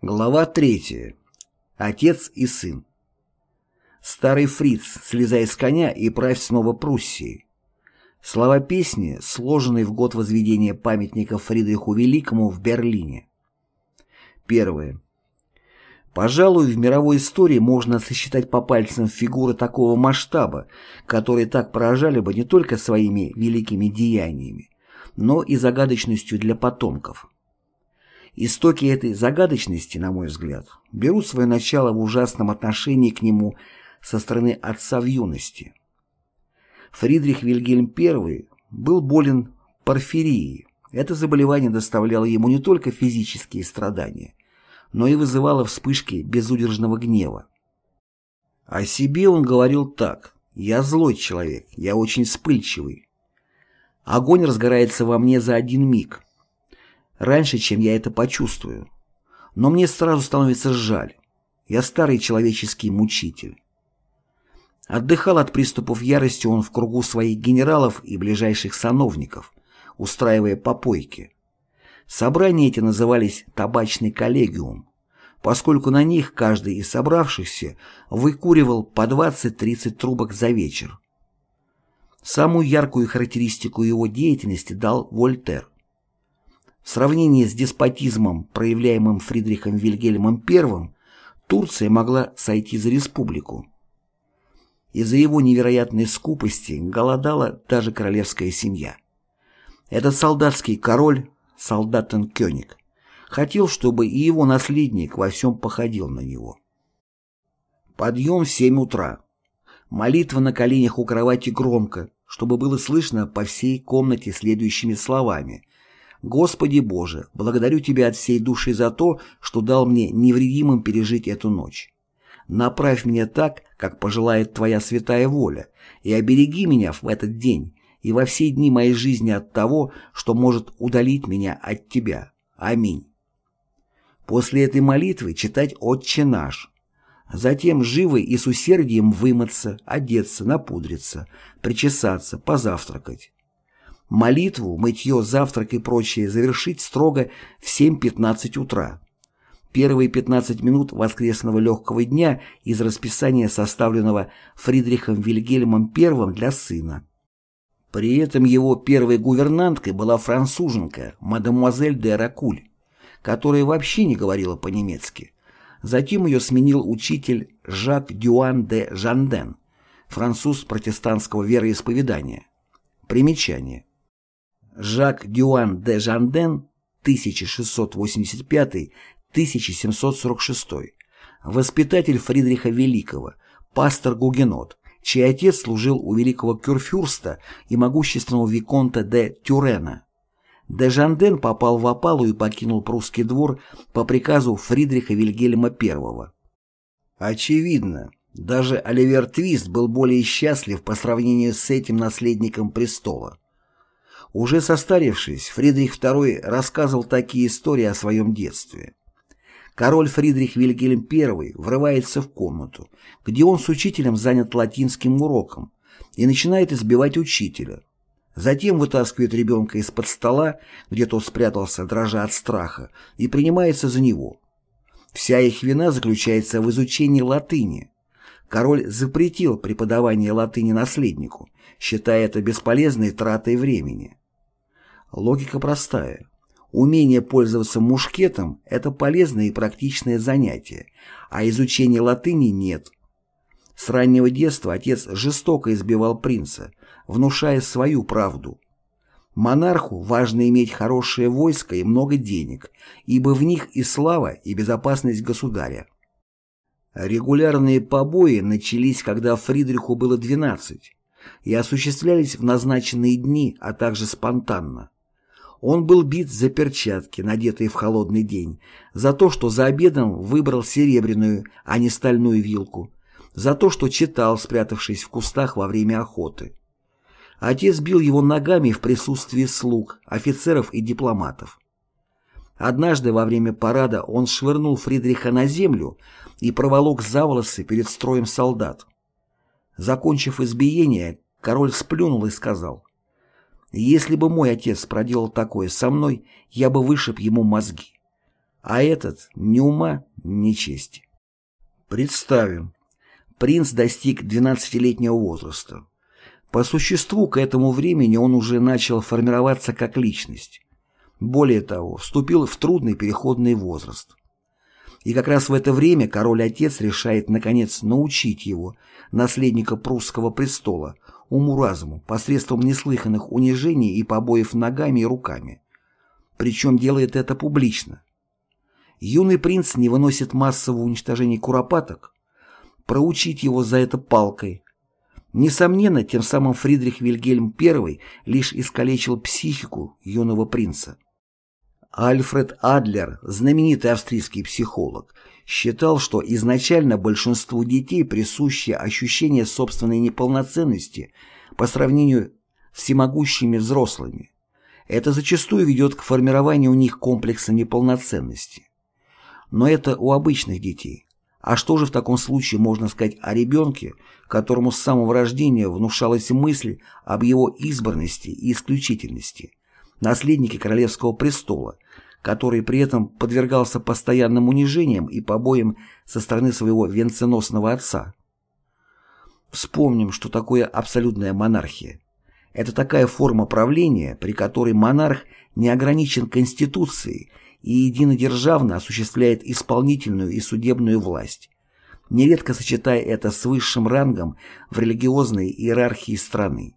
Глава третья. Отец и сын. Старый фриц, слезай с коня и правь снова Пруссии. Слова песни, сложенные в год возведения памятника Фридриху Великому в Берлине. Первое. Пожалуй, в мировой истории можно сосчитать по пальцам фигуры такого масштаба, которые так поражали бы не только своими великими деяниями, но и загадочностью для потомков. Истоки этой загадочности, на мой взгляд, берут свое начало в ужасном отношении к нему со стороны отца в юности. Фридрих Вильгельм I был болен порфирией. Это заболевание доставляло ему не только физические страдания, но и вызывало вспышки безудержного гнева. О себе он говорил так «Я злой человек, я очень вспыльчивый. Огонь разгорается во мне за один миг, раньше, чем я это почувствую. Но мне сразу становится жаль. Я старый человеческий мучитель. Отдыхал от приступов ярости он в кругу своих генералов и ближайших сановников, устраивая попойки. Собрания эти назывались «табачный коллегиум», поскольку на них каждый из собравшихся выкуривал по 20-30 трубок за вечер. Самую яркую характеристику его деятельности дал Вольтер. В сравнении с деспотизмом, проявляемым Фридрихом Вильгельмом I, Турция могла сойти за республику. Из-за его невероятной скупости голодала даже королевская семья. Этот солдатский король, солдатен-кёник, хотел, чтобы и его наследник во всем походил на него. Подъем в семь утра. Молитва на коленях у кровати громко, чтобы было слышно по всей комнате следующими словами Господи Боже, благодарю Тебя от всей души за то, что дал мне невредимым пережить эту ночь. Направь меня так, как пожелает Твоя святая воля, и обереги меня в этот день и во все дни моей жизни от того, что может удалить меня от Тебя. Аминь. После этой молитвы читать «Отче наш», затем живо и с усердием вымыться, одеться, напудриться, причесаться, позавтракать. Молитву, мытье, завтрак и прочее завершить строго в 7.15 утра. Первые 15 минут воскресного легкого дня из расписания, составленного Фридрихом Вильгельмом I для сына. При этом его первой гувернанткой была француженка, мадемуазель де Ракуль, которая вообще не говорила по-немецки. Затем ее сменил учитель Жак Дюан де Жанден, француз протестантского вероисповедания. Примечание. Жак Дюан де Жанден 1685-1746, воспитатель Фридриха Великого, пастор-гугенот, чей отец служил у великого кюрфюрста и могущественного виконта де Тюрена. Де Жанден попал в опалу и покинул прусский двор по приказу Фридриха Вильгельма I. Очевидно, даже Оливер Твист был более счастлив по сравнению с этим наследником престола. Уже состарившись, Фридрих II рассказывал такие истории о своем детстве. Король Фридрих Вильгельм I врывается в комнату, где он с учителем занят латинским уроком, и начинает избивать учителя. Затем вытаскивает ребенка из-под стола, где тот спрятался, дрожа от страха, и принимается за него. Вся их вина заключается в изучении латыни. Король запретил преподавание латыни наследнику, считая это бесполезной тратой времени. Логика простая. Умение пользоваться мушкетом – это полезное и практичное занятие, а изучение латыни нет. С раннего детства отец жестоко избивал принца, внушая свою правду. Монарху важно иметь хорошее войско и много денег, ибо в них и слава, и безопасность государя. Регулярные побои начались, когда Фридриху было 12, и осуществлялись в назначенные дни, а также спонтанно. Он был бит за перчатки, надетые в холодный день, за то, что за обедом выбрал серебряную, а не стальную вилку, за то, что читал, спрятавшись в кустах во время охоты. Отец бил его ногами в присутствии слуг, офицеров и дипломатов. Однажды во время парада он швырнул Фридриха на землю и проволок за волосы перед строем солдат. Закончив избиение, король сплюнул и сказал, если бы мой отец проделал такое со мной, я бы вышиб ему мозги. а этот ни ума, ни чести. Представим, принц достиг 12-летнего возраста. По существу, к этому времени он уже начал формироваться как личность. Более того, вступил в трудный переходный возраст. И как раз в это время король-отец решает, наконец, научить его, наследника прусского престола, уму-разуму, посредством неслыханных унижений и побоев ногами и руками. Причем делает это публично. Юный принц не выносит массового уничтожения куропаток, проучить его за это палкой. Несомненно, тем самым Фридрих Вильгельм I лишь искалечил психику юного принца. Альфред Адлер, знаменитый австрийский психолог, считал, что изначально большинству детей присуще ощущение собственной неполноценности по сравнению с всемогущими взрослыми. Это зачастую ведет к формированию у них комплекса неполноценности. Но это у обычных детей. А что же в таком случае можно сказать о ребенке, которому с самого рождения внушалась мысль об его избранности и исключительности, наследнике королевского престола, который при этом подвергался постоянным унижениям и побоям со стороны своего венценосного отца? Вспомним, что такое абсолютная монархия. Это такая форма правления, при которой монарх не ограничен Конституцией и единодержавно осуществляет исполнительную и судебную власть, нередко сочетая это с высшим рангом в религиозной иерархии страны.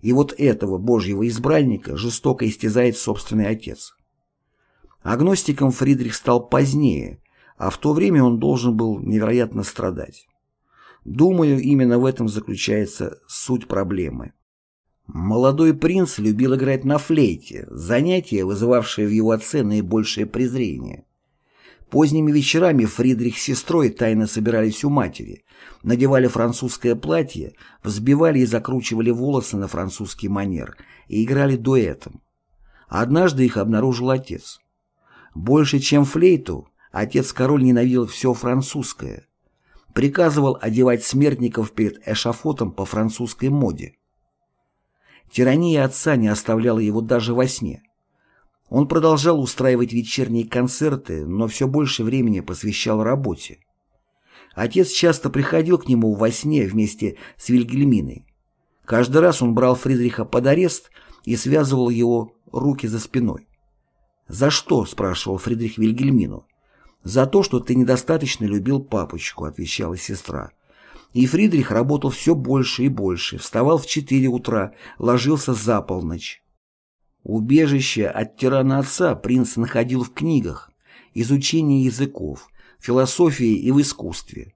И вот этого божьего избранника жестоко истязает собственный отец. Агностиком Фридрих стал позднее, а в то время он должен был невероятно страдать. Думаю, именно в этом заключается суть проблемы. Молодой принц любил играть на флейте, занятие, вызывавшее в его отце наибольшее презрение. Поздними вечерами Фридрих с сестрой тайно собирались у матери, надевали французское платье, взбивали и закручивали волосы на французский манер и играли дуэтом. Однажды их обнаружил отец. Больше, чем флейту, отец-король ненавидел все французское. Приказывал одевать смертников перед эшафотом по французской моде. Тирания отца не оставляла его даже во сне. Он продолжал устраивать вечерние концерты, но все больше времени посвящал работе. Отец часто приходил к нему во сне вместе с Вильгельминой. Каждый раз он брал Фридриха под арест и связывал его руки за спиной. «За что?» – спрашивал Фридрих Вильгельмину. «За то, что ты недостаточно любил папочку», – отвечала сестра. И Фридрих работал все больше и больше, вставал в 4 утра, ложился за полночь. Убежище от тирана отца принц находил в книгах, изучении языков, философии и в искусстве.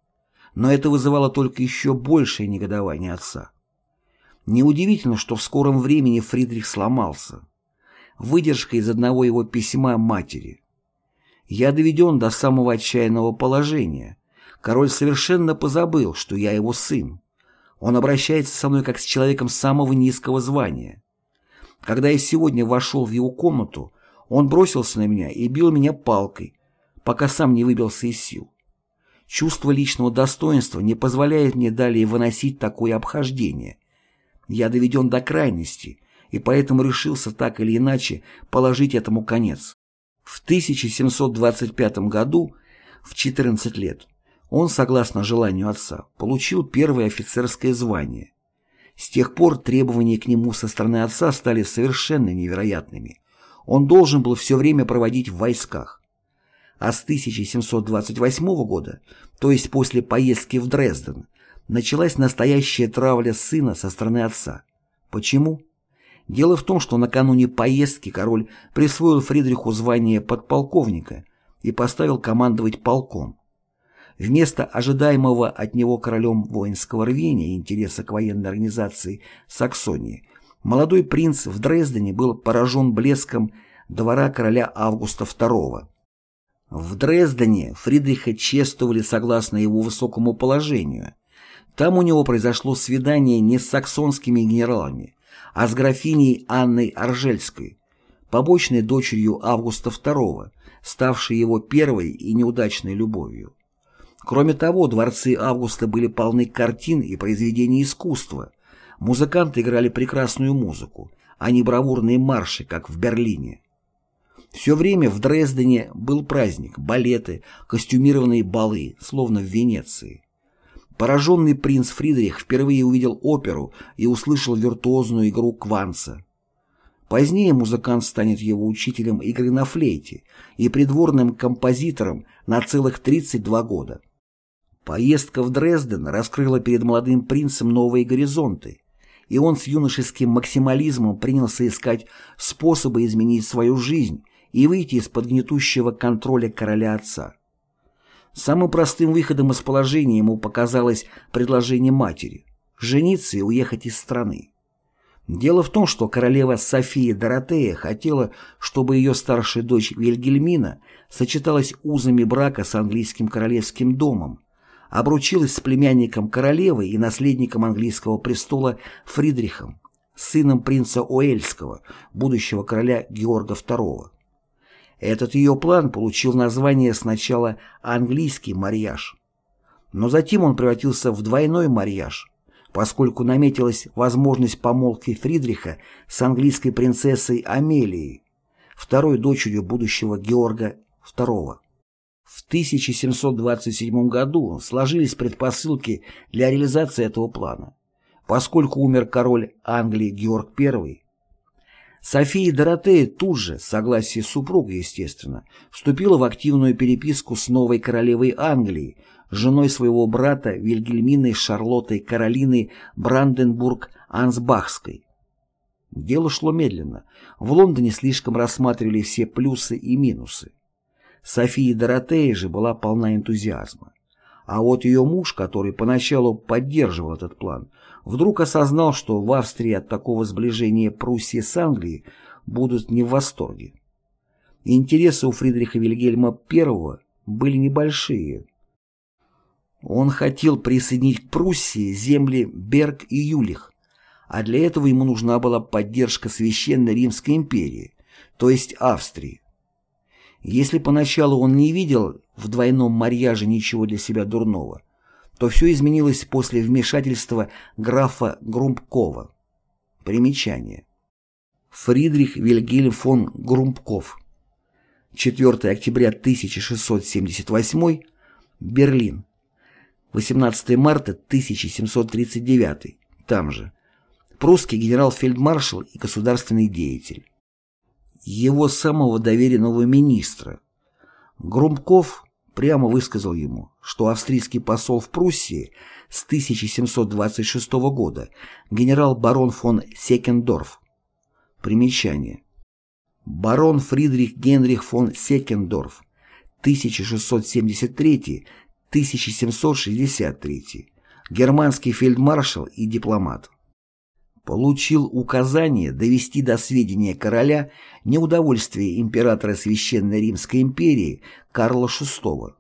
Но это вызывало только еще большее негодование отца. Неудивительно, что в скором времени Фридрих сломался. Выдержка из одного его письма матери. «Я доведен до самого отчаянного положения. Король совершенно позабыл, что я его сын. Он обращается со мной как с человеком самого низкого звания. Когда я сегодня вошел в его комнату, он бросился на меня и бил меня палкой, пока сам не выбился из сил. Чувство личного достоинства не позволяет мне далее выносить такое обхождение. Я доведен до крайности, и поэтому решился так или иначе положить этому конец. В 1725 году, в 14 лет, он, согласно желанию отца, получил первое офицерское звание. С тех пор требования к нему со стороны отца стали совершенно невероятными. Он должен был все время проводить в войсках. А с 1728 года, то есть после поездки в Дрезден, началась настоящая травля сына со стороны отца. Почему? Дело в том, что накануне поездки король присвоил Фридриху звание подполковника и поставил командовать полком. Вместо ожидаемого от него королем воинского рвения и интереса к военной организации Саксонии, молодой принц в Дрездене был поражен блеском двора короля Августа II. В Дрездене Фридриха чествовали согласно его высокому положению. Там у него произошло свидание не с саксонскими генералами, а с графиней Анной Аржельской, побочной дочерью Августа II, ставшей его первой и неудачной любовью. Кроме того, дворцы Августа были полны картин и произведений искусства. Музыканты играли прекрасную музыку, а не бравурные марши, как в Берлине. Все время в Дрездене был праздник, балеты, костюмированные балы, словно в Венеции. Пораженный принц Фридрих впервые увидел оперу и услышал виртуозную игру Кванца. Позднее музыкант станет его учителем игры на флейте и придворным композитором на целых 32 года. Поездка в Дрезден раскрыла перед молодым принцем новые горизонты, и он с юношеским максимализмом принялся искать способы изменить свою жизнь и выйти из-под гнетущего контроля короля отца. Самым простым выходом из положения ему показалось предложение матери – жениться и уехать из страны. Дело в том, что королева София Доротея хотела, чтобы ее старшая дочь Вильгельмина сочеталась узами брака с английским королевским домом, обручилась с племянником королевы и наследником английского престола Фридрихом, сыном принца Уэльского, будущего короля Георга II. Этот ее план получил название сначала «английский марьяж», но затем он превратился в двойной марьяж – поскольку наметилась возможность помолвки Фридриха с английской принцессой Амелией, второй дочерью будущего Георга II. В 1727 году сложились предпосылки для реализации этого плана, поскольку умер король Англии Георг I. София Доротея тут же, с согласия супруга, естественно, вступила в активную переписку с новой королевой Англии, женой своего брата Вильгельминой Шарлоттой Каролины Бранденбург-Ансбахской. Дело шло медленно. В Лондоне слишком рассматривали все плюсы и минусы. София Доротея же была полна энтузиазма. А вот ее муж, который поначалу поддерживал этот план, вдруг осознал, что в Австрии от такого сближения Пруссии с Англией будут не в восторге. Интересы у Фридриха Вильгельма I были небольшие, он хотел присоединить к Пруссии земли Берг и Юлих, а для этого ему нужна была поддержка Священной Римской империи, то есть Австрии. Если поначалу он не видел в двойном марьяже ничего для себя дурного, то все изменилось после вмешательства графа Грумпкова. Примечание. Фридрих Вильгельм фон Грумпков. 4 октября 1678, Берлин. 18 марта 1739, там же. Прусский генерал-фельдмаршал и государственный деятель. Его самого доверенного министра. Грумков прямо высказал ему, что австрийский посол в Пруссии с 1726 года генерал-барон фон Секендорф. Примечание. Барон Фридрих Генрих фон Секендорф 1673 1763. Германский фельдмаршал и дипломат. Получил указание довести до сведения короля неудовольствие императора Священной Римской империи Карла VI.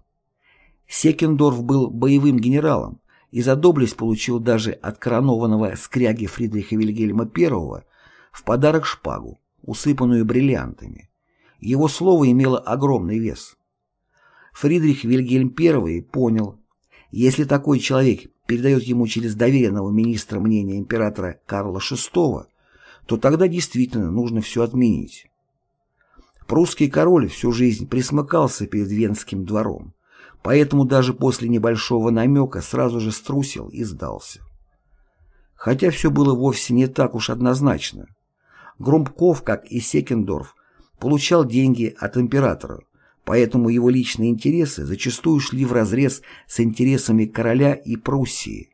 Секендорф был боевым генералом и за доблесть получил даже от коронованного скряги Фридриха Вильгельма I в подарок шпагу, усыпанную бриллиантами. Его слово имело огромный вес. Фридрих Вильгельм I понял, если такой человек передает ему через доверенного министра мнение императора Карла VI, то тогда действительно нужно все отменить. Прусский король всю жизнь присмыкался перед Венским двором, поэтому даже после небольшого намека сразу же струсил и сдался. Хотя все было вовсе не так уж однозначно. Грумков, как и Секендорф, получал деньги от императора, поэтому его личные интересы зачастую шли вразрез с интересами короля и Пруссии.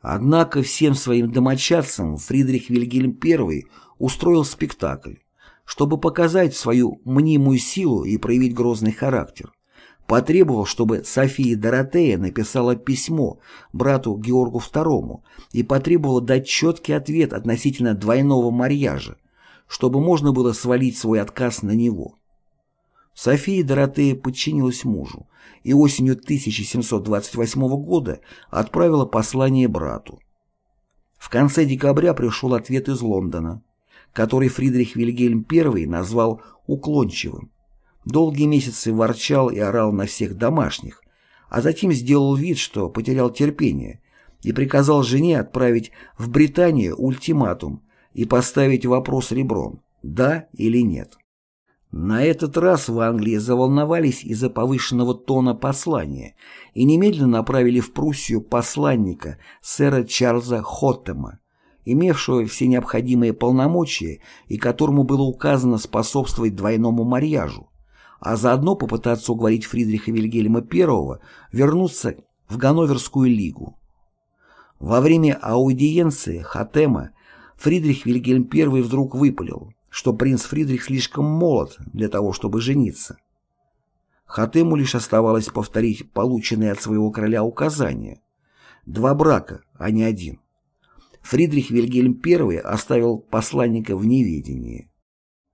Однако всем своим домочадцам Фридрих Вильгельм I устроил спектакль, чтобы показать свою мнимую силу и проявить грозный характер. Потребовал, чтобы София Доротея написала письмо брату Георгу II и потребовала дать четкий ответ относительно двойного марьяжа, чтобы можно было свалить свой отказ на него. София Доротея подчинилась мужу и осенью 1728 года отправила послание брату. В конце декабря пришел ответ из Лондона, который Фридрих Вильгельм I назвал уклончивым. Долгие месяцы ворчал и орал на всех домашних, а затем сделал вид, что потерял терпение, и приказал жене отправить в Британию ультиматум и поставить вопрос ребром «да» или «нет». На этот раз в Англии заволновались из-за повышенного тона послания и немедленно направили в Пруссию посланника сэра Чарльза Хоттема, имевшего все необходимые полномочия и которому было указано способствовать двойному марьяжу, а заодно попытаться уговорить Фридриха Вильгельма I вернуться в Ганноверскую лигу. Во время аудиенции Хатема Фридрих Вильгельм I вдруг выпалил, что принц Фридрих слишком молод для того, чтобы жениться. Хатему лишь оставалось повторить полученные от своего короля указания. Два брака, а не один. Фридрих Вильгельм I оставил посланника в неведении.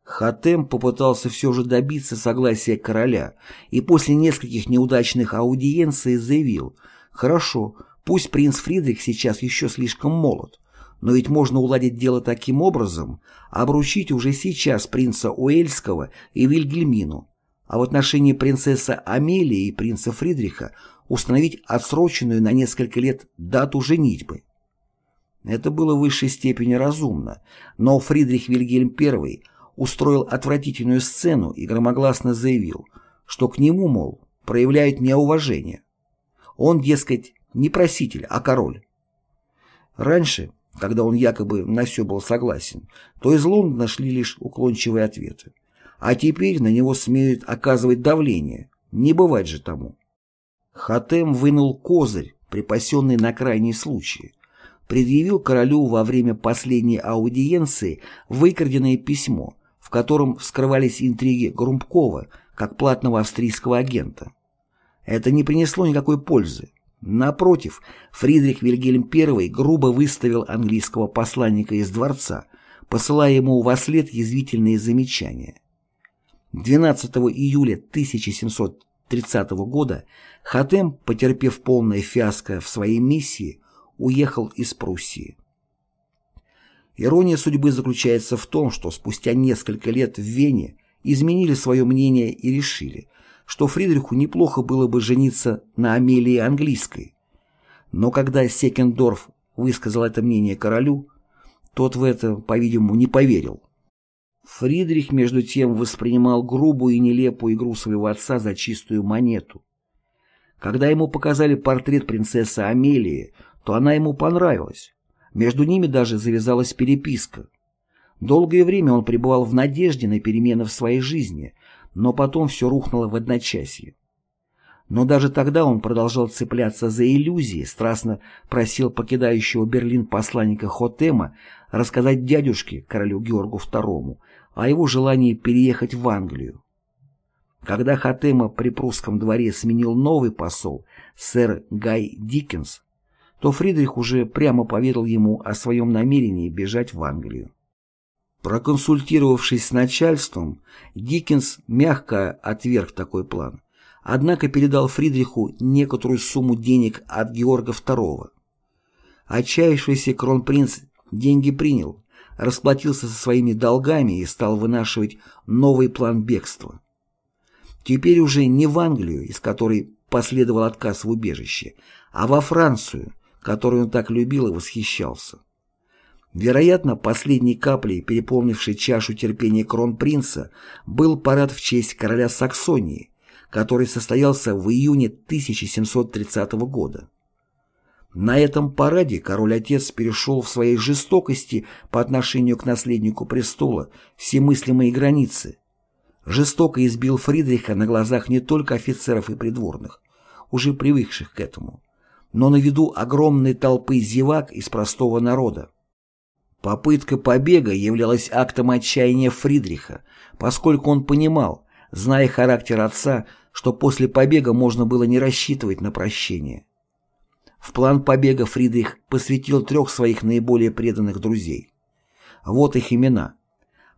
Хатем попытался все же добиться согласия короля и после нескольких неудачных аудиенций заявил «Хорошо, пусть принц Фридрих сейчас еще слишком молод, но ведь можно уладить дело таким образом, обручить уже сейчас принца Уэльского и Вильгельмину, а в отношении принцессы Амелии и принца Фридриха установить отсроченную на несколько лет дату женитьбы. Это было в высшей степени разумно, но Фридрих Вильгельм I – устроил отвратительную сцену и громогласно заявил, что к нему, мол, проявляют неуважение. Он, дескать, не проситель, а король. Раньше, когда он якобы на все был согласен, то из Лондона шли лишь уклончивые ответы. А теперь на него смеют оказывать давление. Не бывать же тому. Хатем вынул козырь, припасенный на крайний случай. Предъявил королю во время последней аудиенции выкраденное письмо, в котором вскрывались интриги Грумпкова как платного австрийского агента. Это не принесло никакой пользы. Напротив, Фридрих Вильгельм I грубо выставил английского посланника из дворца, посылая ему во след язвительные замечания. 12 июля 1730 года Хатем, потерпев полное фиаско в своей миссии, уехал из Пруссии. Ирония судьбы заключается в том, что спустя несколько лет в Вене изменили свое мнение и решили, что Фридриху неплохо было бы жениться на Амелии Английской. Но когда Секендорф высказал это мнение королю, тот в это, по-видимому, не поверил. Фридрих, между тем, воспринимал грубую и нелепую игру своего отца за чистую монету. Когда ему показали портрет принцессы Амелии, то она ему понравилась. Между ними даже завязалась переписка. Долгое время он пребывал в надежде на перемены в своей жизни, но потом все рухнуло в одночасье. Но даже тогда он продолжал цепляться за иллюзии, страстно просил покидающего Берлин посланника Хотема рассказать дядюшке, королю Георгу II, о его желании переехать в Англию. Когда Хотема при прусском дворе сменил новый посол, сэр Гай Диккенс, то Фридрих уже прямо поведал ему о своем намерении бежать в Англию. Проконсультировавшись с начальством, Диккенс мягко отверг такой план, однако передал Фридриху некоторую сумму денег от Георга II. Отчаявшийся кронпринц деньги принял, расплатился со своими долгами и стал вынашивать новый план бегства. Теперь уже не в Англию, из которой последовал отказ в убежище, а во Францию, которой он так любил и восхищался. Вероятно, последней каплей, переполнившей чашу терпения кронпринца, был парад в честь короля Саксонии, который состоялся в июне 1730 года. На этом параде король-отец перешел в своей жестокости по отношению к наследнику престола все мыслимые границы. Жестоко избил Фридриха на глазах не только офицеров и придворных, уже привыкших к этому, но на виду огромной толпы зевак из простого народа. Попытка побега являлась актом отчаяния Фридриха, поскольку он понимал, зная характер отца, что после побега можно было не рассчитывать на прощение. В план побега Фридрих посвятил трех своих наиболее преданных друзей. Вот их имена.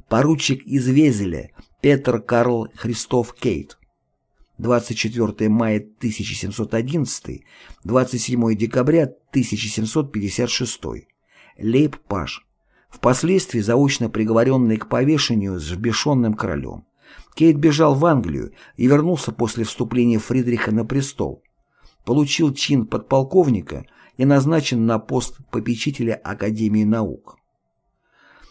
Поручик из Везеля Петр Карл Христоф Кейт, 24 мая 1711, 27 декабря 1756, Лейб-Паш, впоследствии заочно приговоренный к повешению с взбешенным королем. Кейт бежал в Англию и вернулся после вступления Фридриха на престол. Получил чин подполковника и назначен на пост попечителя Академии наук.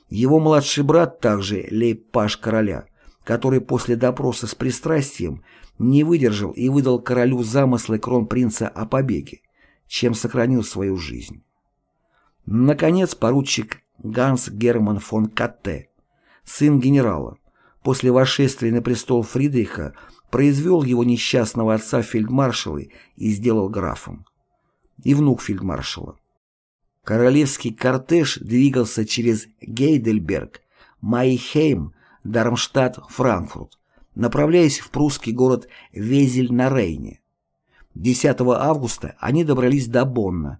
Его младший брат также Лейб-Паш короля – который после допроса с пристрастием не выдержал и выдал королю замыслы кронпринца о побеге, чем сохранил свою жизнь. Наконец, поручик Ганс Герман фон Катте, сын генерала, после восшествия на престол Фридриха произвел его несчастного отца фельдмаршалы и сделал графом. И внук фельдмаршала. Королевский кортеж двигался через Гейдельберг, Майхейм, Дармштадт, Франкфурт, направляясь в прусский город Везель на Рейне. 10 августа они добрались до Бонна.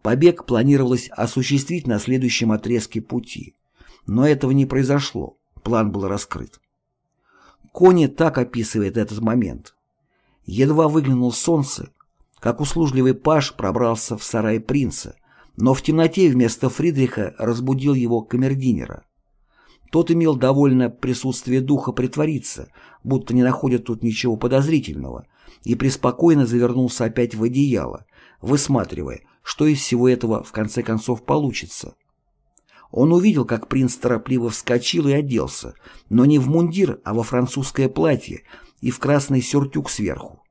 Побег планировалось осуществить на следующем отрезке пути. Но этого не произошло, план был раскрыт. Кони так описывает этот момент. Едва выглянул солнце, как услужливый паж пробрался в сарай принца, но в темноте вместо Фридриха разбудил его камердинера. Тот имел довольно присутствие духа притвориться, будто не находит тут ничего подозрительного, и преспокойно завернулся опять в одеяло, высматривая, что из всего этого в конце концов получится. Он увидел, как принц торопливо вскочил и оделся, но не в мундир, а во французское платье и в красный сюртюк сверху.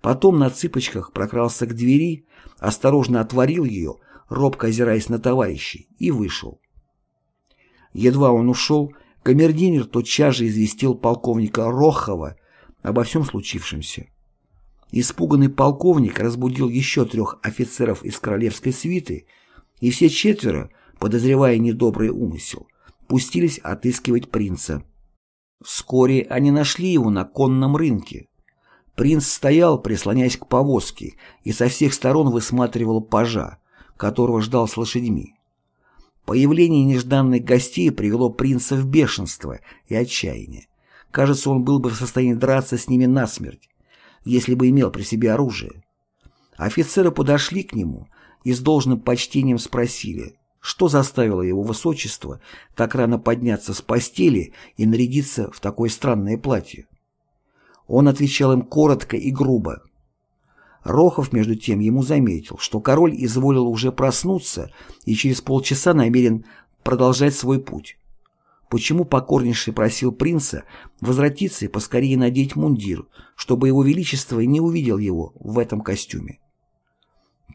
Потом на цыпочках прокрался к двери, осторожно отворил ее, робко озираясь на товарищей, и вышел. Едва он ушел, камердинер тотчас же известил полковника Рохова обо всем случившемся. Испуганный полковник разбудил еще трех офицеров из королевской свиты, и все четверо, подозревая недобрый умысел, пустились отыскивать принца. Вскоре они нашли его на конном рынке. Принц стоял, прислоняясь к повозке, и со всех сторон высматривал пажа, которого ждал с лошадьми. Появление нежданных гостей привело принца в бешенство и отчаяние. Кажется, он был бы в состоянии драться с ними насмерть, если бы имел при себе оружие. Офицеры подошли к нему и с должным почтением спросили, что заставило его высочество так рано подняться с постели и нарядиться в такое странное платье. Он отвечал им коротко и грубо, Рохов, между тем, ему заметил, что король изволил уже проснуться и через полчаса намерен продолжать свой путь. Почему покорнейший просил принца возвратиться и поскорее надеть мундир, чтобы его величество не увидел его в этом костюме?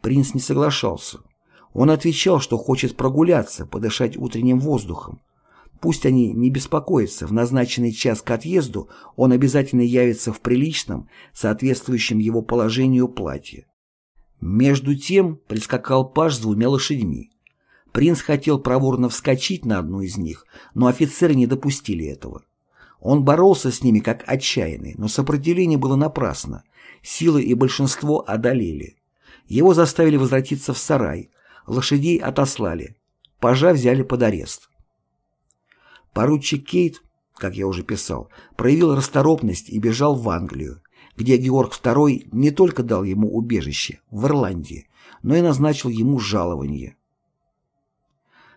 Принц не соглашался. Он отвечал, что хочет прогуляться, подышать утренним воздухом, Пусть они не беспокоятся, в назначенный час к отъезду он обязательно явится в приличном, соответствующем его положению платье. Между тем прискакал паж с двумя лошадьми. Принц хотел проворно вскочить на одну из них, но офицеры не допустили этого. Он боролся с ними как отчаянный, но сопротивление было напрасно. Силы и большинство одолели. Его заставили возвратиться в сарай, лошадей отослали, пажа взяли под арест. Поручик Кейт, как я уже писал, проявил расторопность и бежал в Англию, где Георг II не только дал ему убежище в Ирландии, но и назначил ему жалование.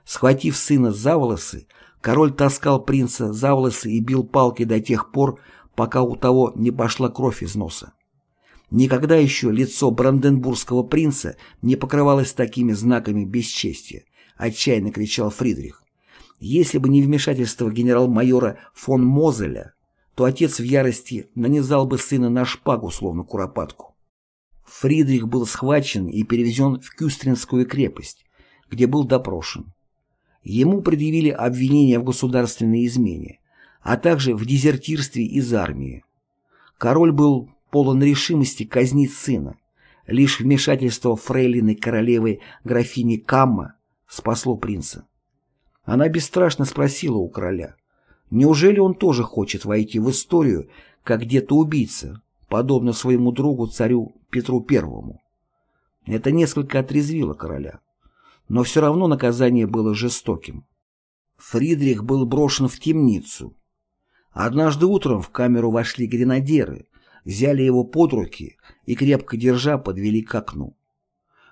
Схватив сына за волосы, король таскал принца за волосы и бил палки до тех пор, пока у того не пошла кровь из носа. Никогда еще лицо бранденбургского принца не покрывалось такими знаками бесчестия, отчаянно кричал Фридрих. Если бы не вмешательство генерал-майора фон Мозеля, то отец в ярости нанизал бы сына на шпагу, словно куропатку. Фридрих был схвачен и перевезен в Кюстринскую крепость, где был допрошен. Ему предъявили обвинения в государственной измене, а также в дезертирстве из армии. Король был полон решимости казнить сына. Лишь вмешательство фрейлины королевы графини Камма спасло принца. Она бесстрашно спросила у короля, неужели он тоже хочет войти в историю, как где-то убийца, подобно своему другу царю Петру Первому. Это несколько отрезвило короля. Но все равно наказание было жестоким. Фридрих был брошен в темницу. Однажды утром в камеру вошли гренадеры, взяли его под руки и, крепко держа, подвели к окну.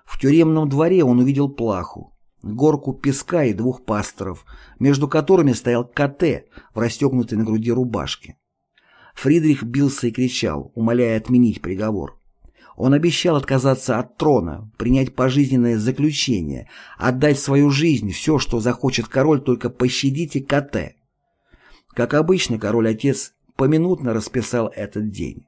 В тюремном дворе он увидел плаху, горку песка и двух пасторов, между которыми стоял КТ в расстегнутой на груди рубашке. Фридрих бился и кричал, умоляя отменить приговор. Он обещал отказаться от трона, принять пожизненное заключение, отдать свою жизнь, все, что захочет король, только пощадите КТ. Как обычно, король-отец поминутно расписал этот день.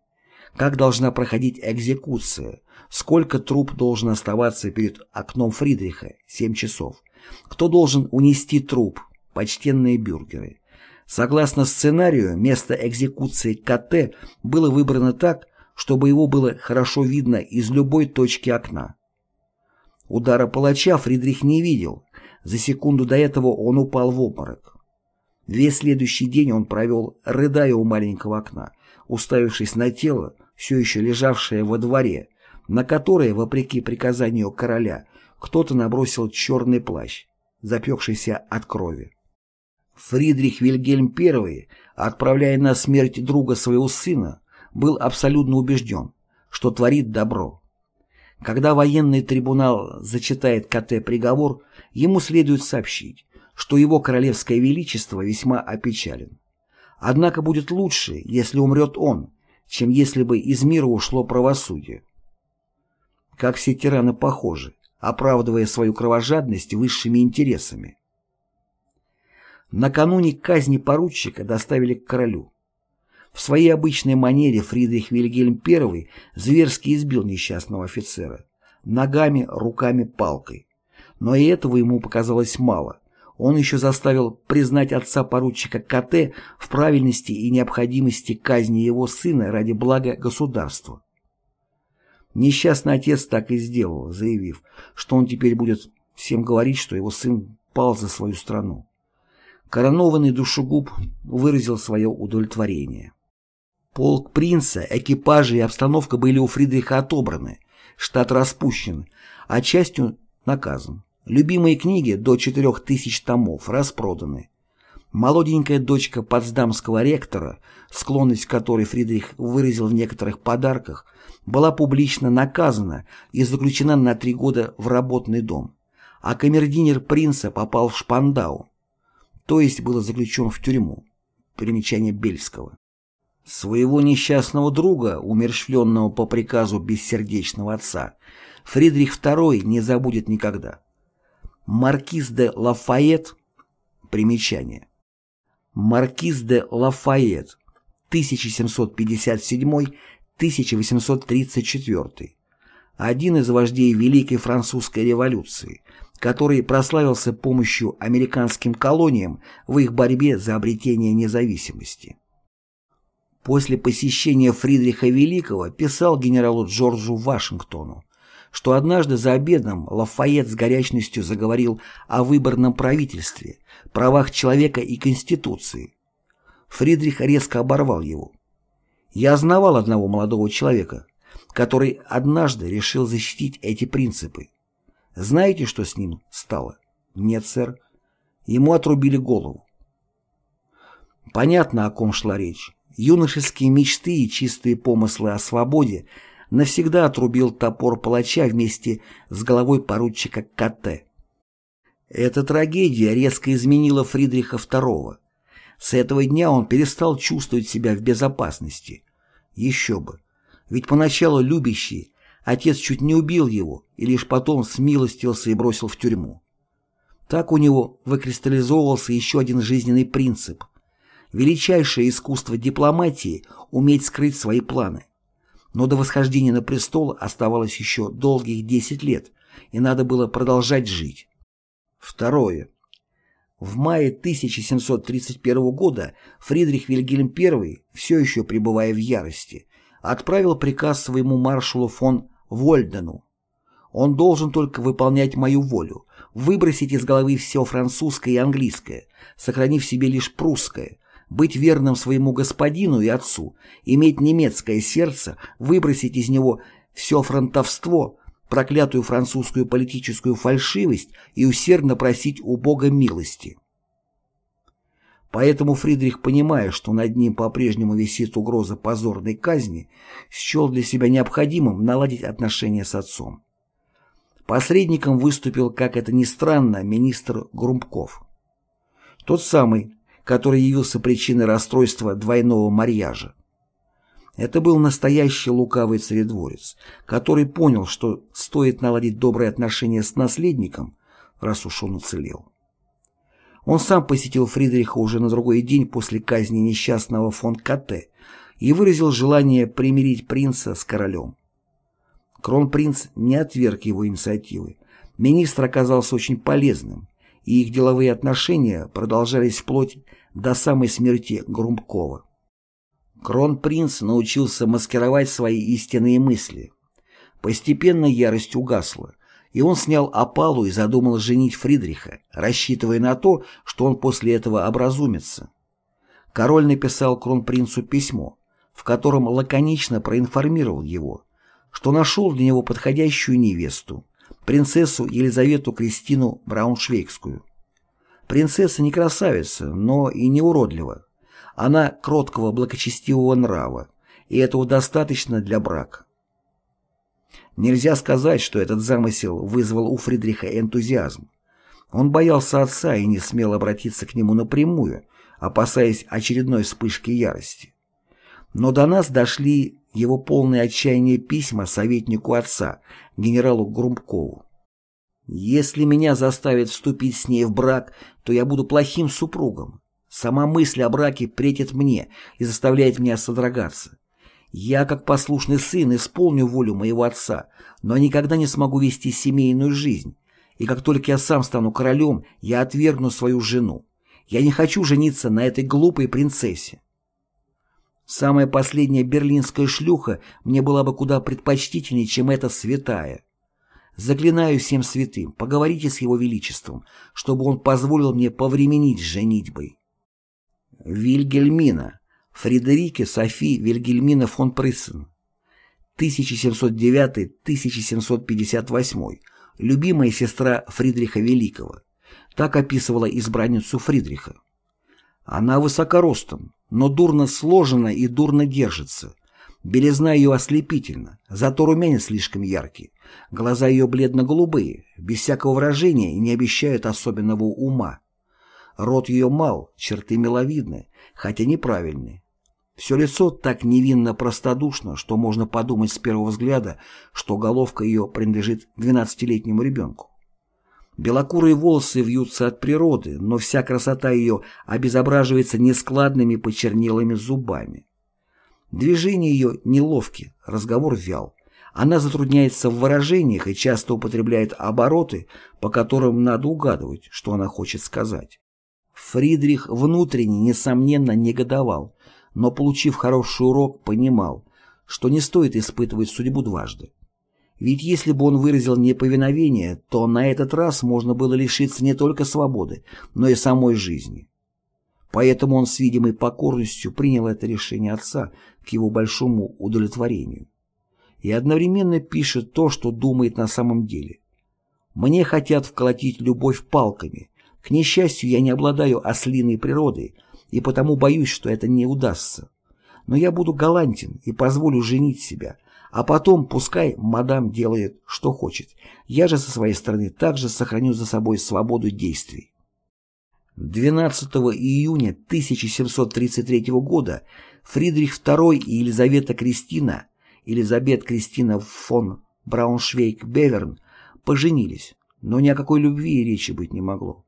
Как должна проходить экзекуция, сколько труп должен оставаться перед окном Фридриха, 7 часов, кто должен унести труп, почтенные бюргеры. Согласно сценарию, место экзекуции КТ было выбрано так, чтобы его было хорошо видно из любой точки окна. Удара палача Фридрих не видел, за секунду до этого он упал в обморок. Весь следующий день он провел, рыдая у маленького окна, уставившись на тело, все еще лежавшее во дворе, на которое, вопреки приказанию короля, кто-то набросил черный плащ, запекшийся от крови. Фридрих Вильгельм I, отправляя на смерть друга своего сына, был абсолютно убежден, что творит добро. Когда военный трибунал зачитает КТ приговор, ему следует сообщить, что его королевское величество весьма опечален. Однако будет лучше, если умрет он, чем если бы из мира ушло правосудие. Как все тираны похожи, оправдывая свою кровожадность высшими интересами. Накануне казни поручика доставили к королю. В своей обычной манере Фридрих Вильгельм I зверски избил несчастного офицера. Ногами, руками, палкой. Но и этого ему показалось мало он еще заставил признать отца поручика КТ в правильности и необходимости казни его сына ради блага государства. Несчастный отец так и сделал, заявив, что он теперь будет всем говорить, что его сын пал за свою страну. Коронованный душегуб выразил свое удовлетворение. Полк принца, экипажи и обстановка были у Фридриха отобраны, штат распущен, а частью наказан. Любимые книги до 4000 томов распроданы. Молоденькая дочка потсдамского ректора, склонность которой Фридрих выразил в некоторых подарках, была публично наказана и заключена на три года в работный дом, а камердинер принца попал в Шпандау, то есть был заключен в тюрьму. Примечание Бельского. Своего несчастного друга, умерщвленного по приказу бессердечного отца, Фридрих II не забудет никогда. Маркиз де Лафайет. Примечание. Маркиз де Лафайет. 1757-1834. Один из вождей Великой Французской революции, который прославился помощью американским колониям в их борьбе за обретение независимости. После посещения Фридриха Великого писал генералу Джорджу Вашингтону что однажды за обедом Лафайет с горячностью заговорил о выборном правительстве, правах человека и Конституции. Фридрих резко оборвал его. Я знавал одного молодого человека, который однажды решил защитить эти принципы. Знаете, что с ним стало? Нет, сэр. Ему отрубили голову. Понятно, о ком шла речь. Юношеские мечты и чистые помыслы о свободе навсегда отрубил топор палача вместе с головой поручика К.Т. Эта трагедия резко изменила Фридриха II. С этого дня он перестал чувствовать себя в безопасности. Еще бы. Ведь поначалу любящий, отец чуть не убил его и лишь потом смилостился и бросил в тюрьму. Так у него выкристаллизовывался еще один жизненный принцип. Величайшее искусство дипломатии – уметь скрыть свои планы. Но до восхождения на престол оставалось еще долгих 10 лет, и надо было продолжать жить. Второе. В мае 1731 года Фридрих Вильгельм I, все еще пребывая в ярости, отправил приказ своему маршалу фон Вольдену. Он должен только выполнять мою волю, выбросить из головы все французское и английское, сохранив себе лишь прусское, быть верным своему господину и отцу, иметь немецкое сердце, выбросить из него все фронтовство, проклятую французскую политическую фальшивость и усердно просить у Бога милости. Поэтому Фридрих, понимая, что над ним по-прежнему висит угроза позорной казни, счел для себя необходимым наладить отношения с отцом. Посредником выступил, как это ни странно, министр Грумков. Тот самый, который явился причиной расстройства двойного марьяжа. Это был настоящий лукавый царедворец, который понял, что стоит наладить добрые отношения с наследником, раз уж он уцелел. Он сам посетил Фридриха уже на другой день после казни несчастного фон Катте и выразил желание примирить принца с королем. Кронпринц не отверг его инициативы. Министр оказался очень полезным, и их деловые отношения продолжались вплоть до самой смерти Грумкова. Кронпринц научился маскировать свои истинные мысли. Постепенно ярость угасла, и он снял опалу и задумал женить Фридриха, рассчитывая на то, что он после этого образумится. Король написал кронпринцу письмо, в котором лаконично проинформировал его, что нашел для него подходящую невесту, принцессу Елизавету Кристину Брауншвейгскую. Принцесса не красавица, но и не уродлива. Она кроткого благочестивого нрава, и этого достаточно для брака. Нельзя сказать, что этот замысел вызвал у Фридриха энтузиазм. Он боялся отца и не смел обратиться к нему напрямую, опасаясь очередной вспышки ярости. Но до нас дошли его полное отчаяние письма советнику отца, генералу Грумкову. «Если меня заставят вступить с ней в брак, то я буду плохим супругом. Сама мысль о браке претит мне и заставляет меня содрогаться. Я, как послушный сын, исполню волю моего отца, но никогда не смогу вести семейную жизнь. И как только я сам стану королем, я отвергну свою жену. Я не хочу жениться на этой глупой принцессе. Самая последняя берлинская шлюха мне была бы куда предпочтительнее, чем эта святая. Заклинаю всем святым, поговорите с его величеством, чтобы он позволил мне повременить с женитьбой. Вильгельмина, Фредерике Софи Вильгельмина фон Приссен, 1709-1758, любимая сестра Фридриха Великого. Так описывала избранницу Фридриха. Она высокоростом, но дурно сложена и дурно держится. Белизна ее ослепительна, зато румянец слишком яркий. Глаза ее бледно-голубые, без всякого выражения и не обещают особенного ума. Рот ее мал, черты миловидны, хотя неправильны. Все лицо так невинно простодушно, что можно подумать с первого взгляда, что головка ее принадлежит двенадцатилетнему ребенку. Белокурые волосы вьются от природы, но вся красота ее обезображивается нескладными почернелыми зубами. Движения ее неловки, разговор вял. Она затрудняется в выражениях и часто употребляет обороты, по которым надо угадывать, что она хочет сказать. Фридрих внутренне, несомненно, негодовал, но, получив хороший урок, понимал, что не стоит испытывать судьбу дважды. Ведь если бы он выразил неповиновение, то на этот раз можно было лишиться не только свободы, но и самой жизни. Поэтому он с видимой покорностью принял это решение отца к его большому удовлетворению. И одновременно пишет то, что думает на самом деле. «Мне хотят вколотить любовь палками. К несчастью, я не обладаю ослиной природой, и потому боюсь, что это не удастся. Но я буду галантен и позволю женить себя, а потом пускай мадам делает, что хочет. Я же со своей стороны также сохраню за собой свободу действий. 12 июня 1733 года Фридрих II и Елизавета Кристина, Елизабет Кристина фон Брауншвейг-Беверн, поженились, но ни о какой любви и речи быть не могло.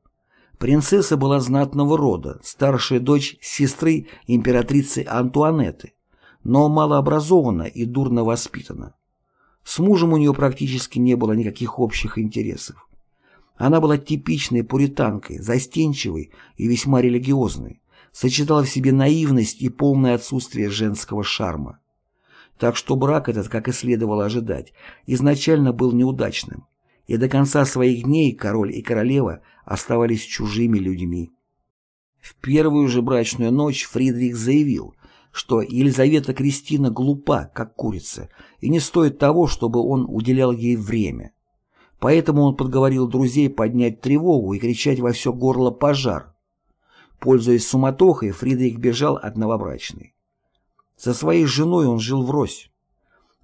Принцесса была знатного рода, старшая дочь сестры императрицы Антуанетты, но малообразована и дурно воспитана. С мужем у нее практически не было никаких общих интересов. Она была типичной пуританкой, застенчивой и весьма религиозной, сочетала в себе наивность и полное отсутствие женского шарма. Так что брак этот, как и следовало ожидать, изначально был неудачным, и до конца своих дней король и королева оставались чужими людьми. В первую же брачную ночь Фридрих заявил, что Елизавета Кристина глупа, как курица, и не стоит того, чтобы он уделял ей время. Поэтому он подговорил друзей поднять тревогу и кричать во все горло «пожар». Пользуясь суматохой, Фридрих бежал от новобрачной. Со своей женой он жил врозь.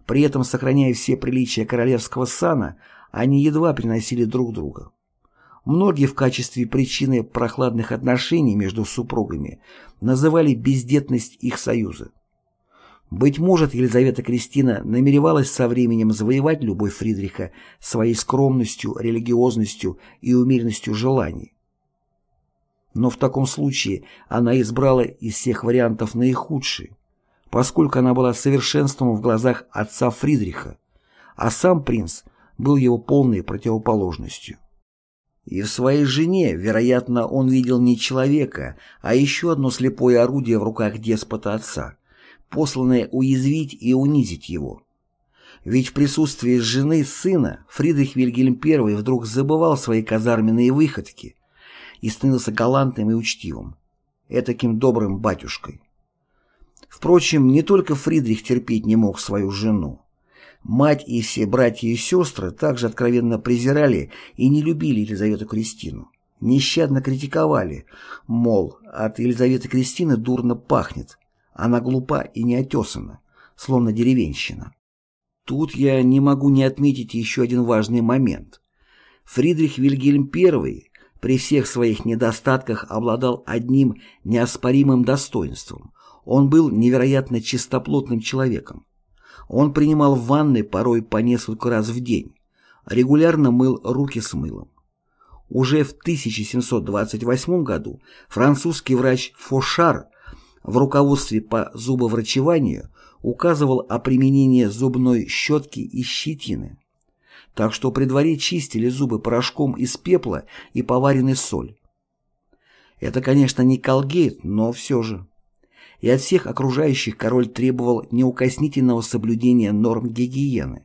При этом, сохраняя все приличия королевского сана, они едва приносили друг друга. Многие в качестве причины прохладных отношений между супругами называли бездетность их союза. Быть может, Елизавета Кристина намеревалась со временем завоевать любовь Фридриха своей скромностью, религиозностью и умеренностью желаний. Но в таком случае она избрала из всех вариантов наихудший, поскольку она была совершенством в глазах отца Фридриха, а сам принц был его полной противоположностью. И в своей жене, вероятно, он видел не человека, а еще одно слепое орудие в руках деспота отца, посланное уязвить и унизить его. Ведь в присутствии жены сына Фридрих Вильгельм I вдруг забывал свои казарменные выходки и становился галантным и учтивым, этаким добрым батюшкой. Впрочем, не только Фридрих терпеть не мог свою жену. Мать и все братья и сестры также откровенно презирали и не любили Елизавету Кристину. Нещадно критиковали, мол, от Елизаветы Кристины дурно пахнет, она глупа и неотесана, словно деревенщина. Тут я не могу не отметить еще один важный момент. Фридрих Вильгельм I при всех своих недостатках обладал одним неоспоримым достоинством. Он был невероятно чистоплотным человеком. Он принимал ванны порой по несколько раз в день, регулярно мыл руки с мылом. Уже в 1728 году французский врач Фошар в руководстве по зубоврачеванию указывал о применении зубной щетки и щетины. Так что при дворе чистили зубы порошком из пепла и поваренной соль. Это, конечно, не колгейт, но все же и от всех окружающих король требовал неукоснительного соблюдения норм гигиены.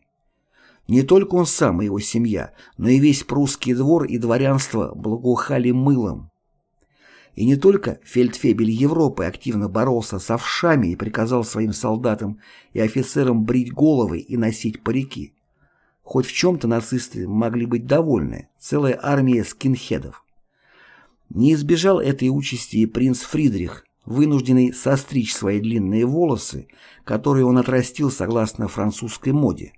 Не только он сам и его семья, но и весь прусский двор и дворянство благоухали мылом. И не только фельдфебель Европы активно боролся с овшами и приказал своим солдатам и офицерам брить головы и носить парики. Хоть в чем-то нацисты могли быть довольны, целая армия скинхедов. Не избежал этой участи и принц Фридрих, вынужденный состричь свои длинные волосы, которые он отрастил согласно французской моде.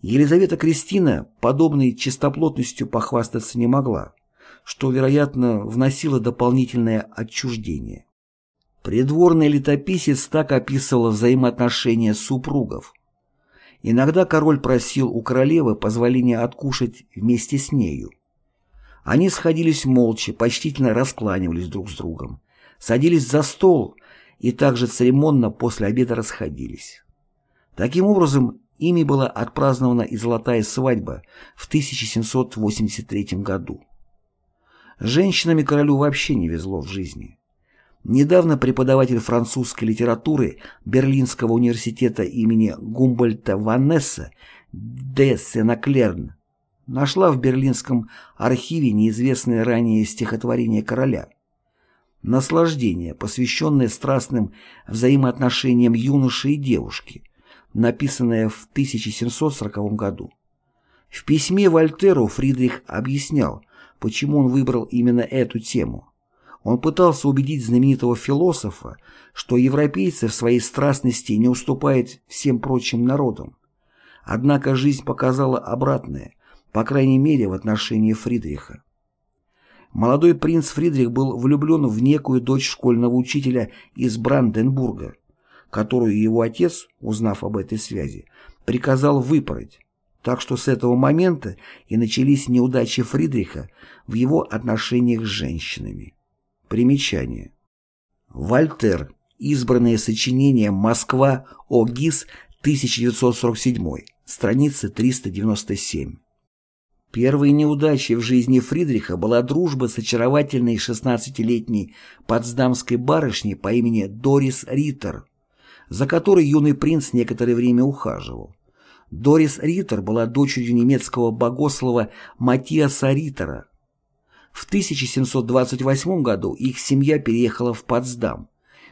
Елизавета Кристина подобной чистоплотностью похвастаться не могла, что, вероятно, вносило дополнительное отчуждение. Придворный летописец так описывал взаимоотношения супругов. Иногда король просил у королевы позволения откушать вместе с нею. Они сходились молча, почтительно раскланивались друг с другом, садились за стол и также церемонно после обеда расходились. Таким образом, ими была отпразднована и золотая свадьба в 1783 году. Женщинами королю вообще не везло в жизни. Недавно преподаватель французской литературы Берлинского университета имени Гумбольта Ванесса де Сенаклерн нашла в берлинском архиве неизвестное ранее стихотворение короля – Наслаждение, посвященное страстным взаимоотношениям юноши и девушки, написанное в 1740 году. В письме Вольтеру Фридрих объяснял, почему он выбрал именно эту тему. Он пытался убедить знаменитого философа, что европейцы в своей страстности не уступают всем прочим народам. Однако жизнь показала обратное, по крайней мере в отношении Фридриха. Молодой принц Фридрих был влюблен в некую дочь школьного учителя из Бранденбурга, которую его отец, узнав об этой связи, приказал выпороть. Так что с этого момента и начались неудачи Фридриха в его отношениях с женщинами. Примечание. Вольтер. Избранное сочинение «Москва. ОГИС. 1947». Страница 397. Первой неудачей в жизни Фридриха была дружба с очаровательной 16-летней потсдамской барышней по имени Дорис Риттер, за которой юный принц некоторое время ухаживал. Дорис Риттер была дочерью немецкого богослова Матиаса Риттера. В 1728 году их семья переехала в Потсдам,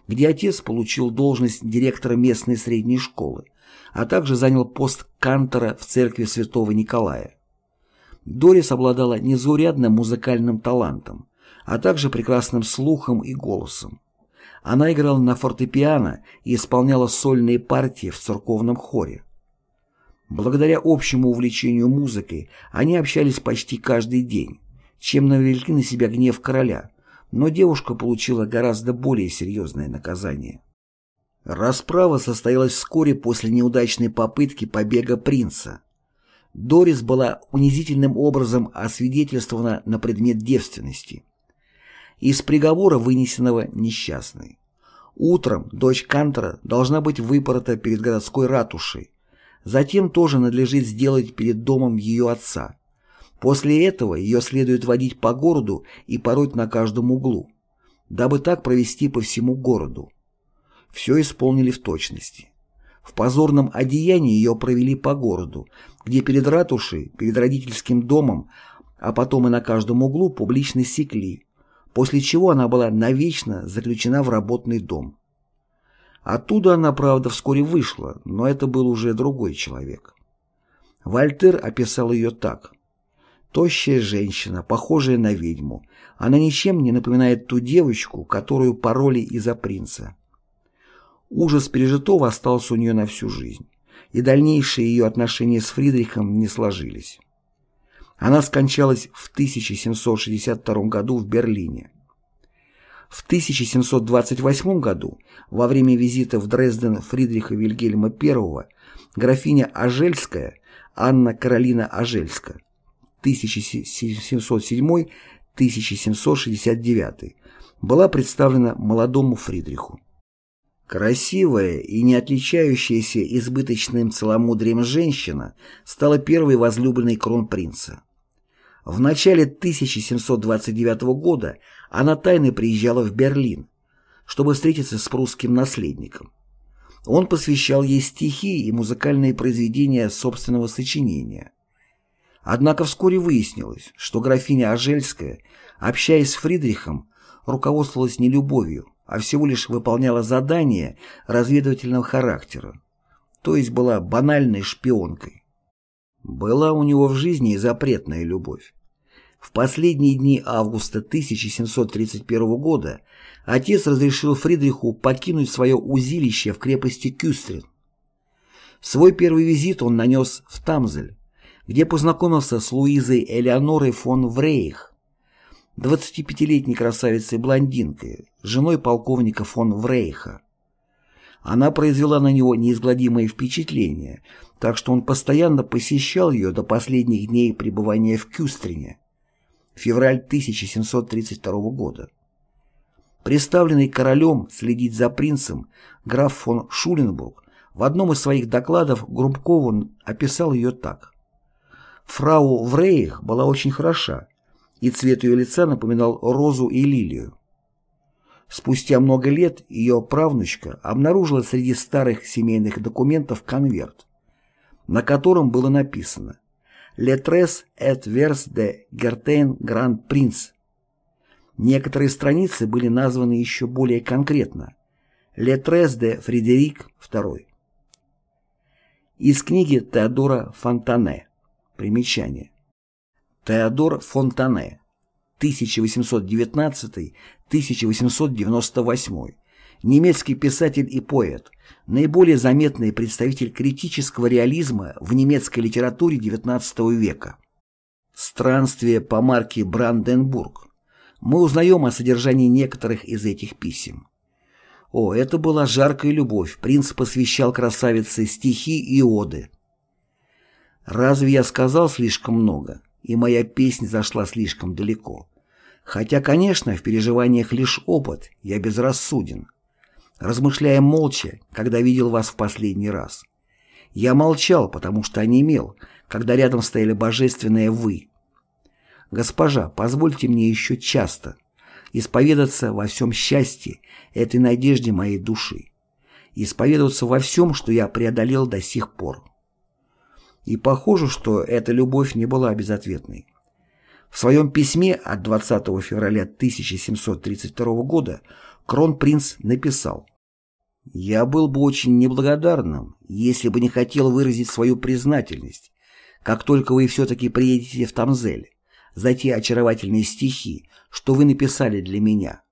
где отец получил должность директора местной средней школы, а также занял пост кантора в церкви святого Николая. Дорис обладала незаурядным музыкальным талантом, а также прекрасным слухом и голосом. Она играла на фортепиано и исполняла сольные партии в церковном хоре. Благодаря общему увлечению музыкой они общались почти каждый день, чем навлекли на себя гнев короля, но девушка получила гораздо более серьезное наказание. Расправа состоялась вскоре после неудачной попытки побега принца. Дорис была унизительным образом освидетельствована на предмет девственности. Из приговора, вынесенного несчастной. Утром дочь Кантера должна быть выпорота перед городской ратушей. Затем тоже надлежит сделать перед домом ее отца. После этого ее следует водить по городу и пороть на каждом углу, дабы так провести по всему городу. Все исполнили в точности. В позорном одеянии ее провели по городу, где перед ратушей, перед родительским домом, а потом и на каждом углу публично секли, после чего она была навечно заключена в работный дом. Оттуда она, правда, вскоре вышла, но это был уже другой человек. Вольтер описал ее так. Тощая женщина, похожая на ведьму. Она ничем не напоминает ту девочку, которую пороли из-за принца. Ужас пережитого остался у нее на всю жизнь, и дальнейшие ее отношения с Фридрихом не сложились. Она скончалась в 1762 году в Берлине. В 1728 году, во время визита в Дрезден Фридриха Вильгельма I, графиня Ажельская, Анна Каролина Ажельска, 1707-1769, была представлена молодому Фридриху. Красивая и не отличающаяся избыточным целомудрием женщина стала первой возлюбленной кронпринца. В начале 1729 года она тайно приезжала в Берлин, чтобы встретиться с прусским наследником. Он посвящал ей стихи и музыкальные произведения собственного сочинения. Однако вскоре выяснилось, что графиня Ажельская, общаясь с Фридрихом, руководствовалась не любовью, а всего лишь выполняла задания разведывательного характера, то есть была банальной шпионкой. Была у него в жизни и запретная любовь. В последние дни августа 1731 года отец разрешил Фридриху покинуть свое узилище в крепости Кюстрин. Свой первый визит он нанес в Тамзель, где познакомился с Луизой Элеонорой фон Врейх, 25-летней красавицей-блондинкой, женой полковника фон Врейха. Она произвела на него неизгладимое впечатление, так что он постоянно посещал ее до последних дней пребывания в Кюстрине, февраль 1732 года. Представленный королем следить за принцем, граф фон Шуленбург в одном из своих докладов Грубкову описал ее так. Фрау Врейх была очень хороша, и цвет ее лица напоминал розу и лилию. Спустя много лет ее правнучка обнаружила среди старых семейных документов конверт, на котором было написано «Lettres et vers de Gertain Grand Prince». Некоторые страницы были названы еще более конкретно «Lettres de Frédéric II». Из книги Теодора Фонтане. Примечание. Теодор Фонтане 1819-1898, немецкий писатель и поэт, наиболее заметный представитель критического реализма в немецкой литературе XIX века. Странствие по марке Бранденбург. Мы узнаем о содержании некоторых из этих писем. О, это была жаркая любовь, принц посвящал красавице стихи и оды. Разве я сказал слишком много, и моя песня зашла слишком далеко? Хотя, конечно, в переживаниях лишь опыт, я безрассуден. Размышляя молча, когда видел вас в последний раз. Я молчал, потому что онемел, когда рядом стояли божественное «вы». Госпожа, позвольте мне еще часто исповедаться во всем счастье этой надежде моей души, исповедоваться во всем, что я преодолел до сих пор. И похоже, что эта любовь не была безответной. В своем письме от 20 февраля 1732 года кронпринц написал «Я был бы очень неблагодарным, если бы не хотел выразить свою признательность, как только вы все-таки приедете в Тамзель, за те очаровательные стихи, что вы написали для меня.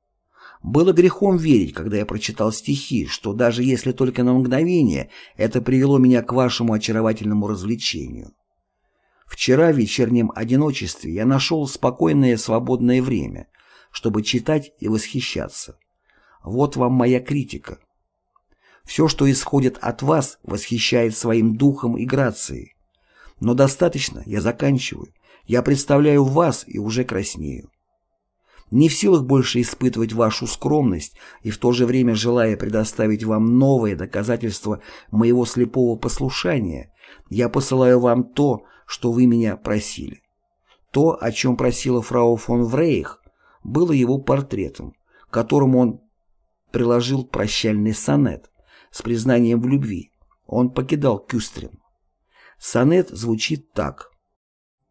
Было грехом верить, когда я прочитал стихи, что даже если только на мгновение это привело меня к вашему очаровательному развлечению. Вчера в вечернем одиночестве я нашел спокойное свободное время, чтобы читать и восхищаться. Вот вам моя критика. Все, что исходит от вас, восхищает своим духом и грацией. Но достаточно, я заканчиваю. Я представляю вас и уже краснею. Не в силах больше испытывать вашу скромность и в то же время желая предоставить вам новые доказательства моего слепого послушания, я посылаю вам то, что вы меня просили. То, о чем просила фрау фон Врейх, было его портретом, к которому он приложил прощальный сонет с признанием в любви. Он покидал Кюстрин. Сонет звучит так.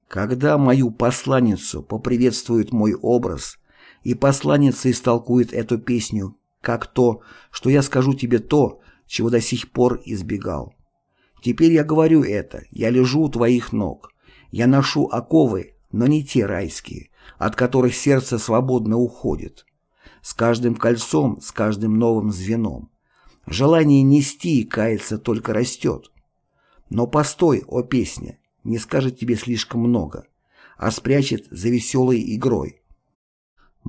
«Когда мою посланницу поприветствует мой образ, и посланница истолкует эту песню как то, что я скажу тебе то, чего до сих пор избегал. Теперь я говорю это, я лежу у твоих ног, я ношу оковы, но не те райские, от которых сердце свободно уходит. С каждым кольцом, с каждым новым звеном. Желание нести и каяться только растет. Но постой, о песня, не скажет тебе слишком много, а спрячет за веселой игрой.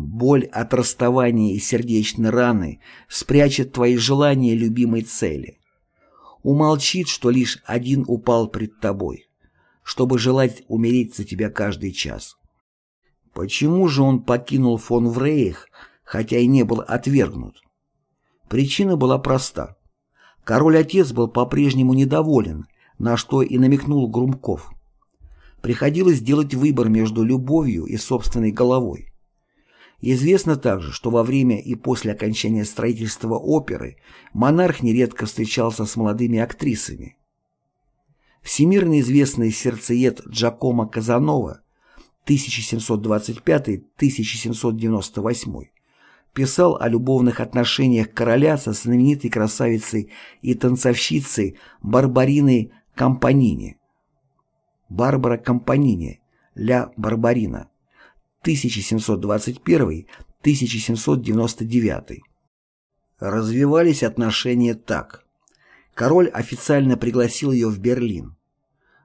Боль от расставания и сердечной раны спрячет твои желания любимой цели. Умолчит, что лишь один упал пред тобой, чтобы желать умереть за тебя каждый час. Почему же он покинул фон Врейх, хотя и не был отвергнут? Причина была проста. Король-отец был по-прежнему недоволен, на что и намекнул Грумков. Приходилось делать выбор между любовью и собственной головой. Известно также, что во время и после окончания строительства оперы монарх нередко встречался с молодыми актрисами. Всемирно известный сердцеед Джакомо Казанова 1725-1798 писал о любовных отношениях короля со знаменитой красавицей и танцовщицей Барбариной Кампанини. Барбара Кампанини, Ля Барбарина 1721-1799. Развивались отношения так. Король официально пригласил ее в Берлин.